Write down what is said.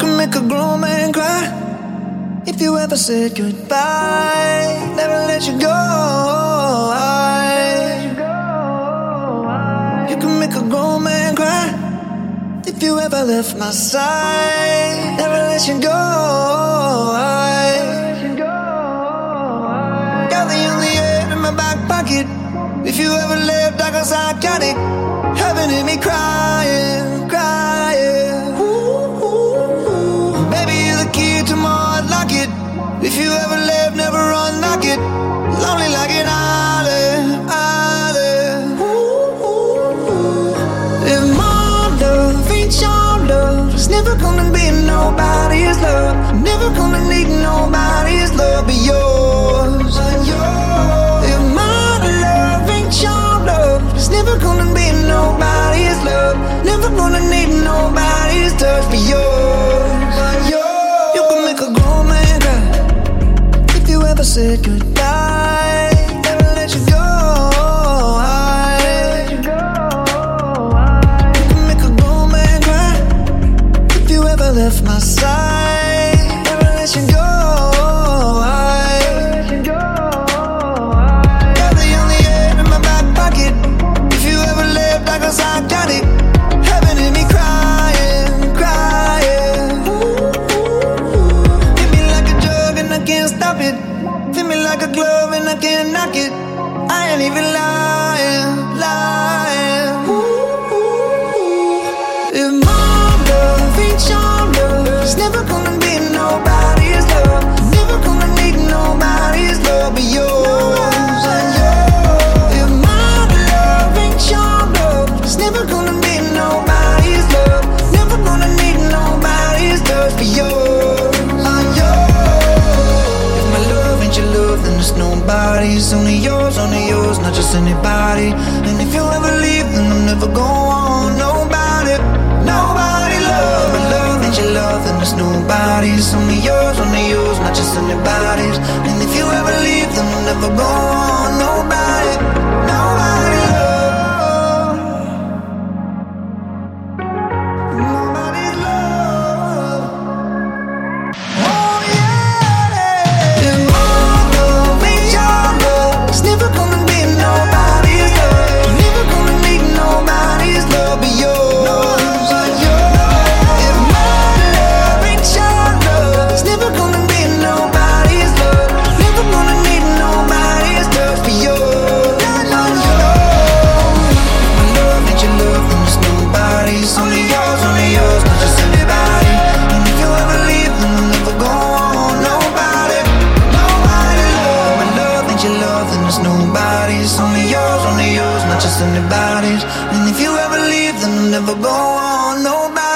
a grown man cry if you ever said goodbye. Never let you go. You can make a grown man cry if you ever left my side. Never let you go. Got the only air in my back pocket. If you ever left, I got psychotic. Heaven in me crying. If you ever left, never unlock it. Said goodbye. Touch but yours. If my love ain't your love, then it's nobody's. Only yours, only yours, not just anybody. And if you ever leave, then I'm never going nobody. Nobody love. My love ain't your love, then it's nobody's. Only yours, only yours, not just anybody's. And if you ever leave, then I'm never going. Nobody yours, anybody's. And if you ever leave, then I'll never go on. Nobody.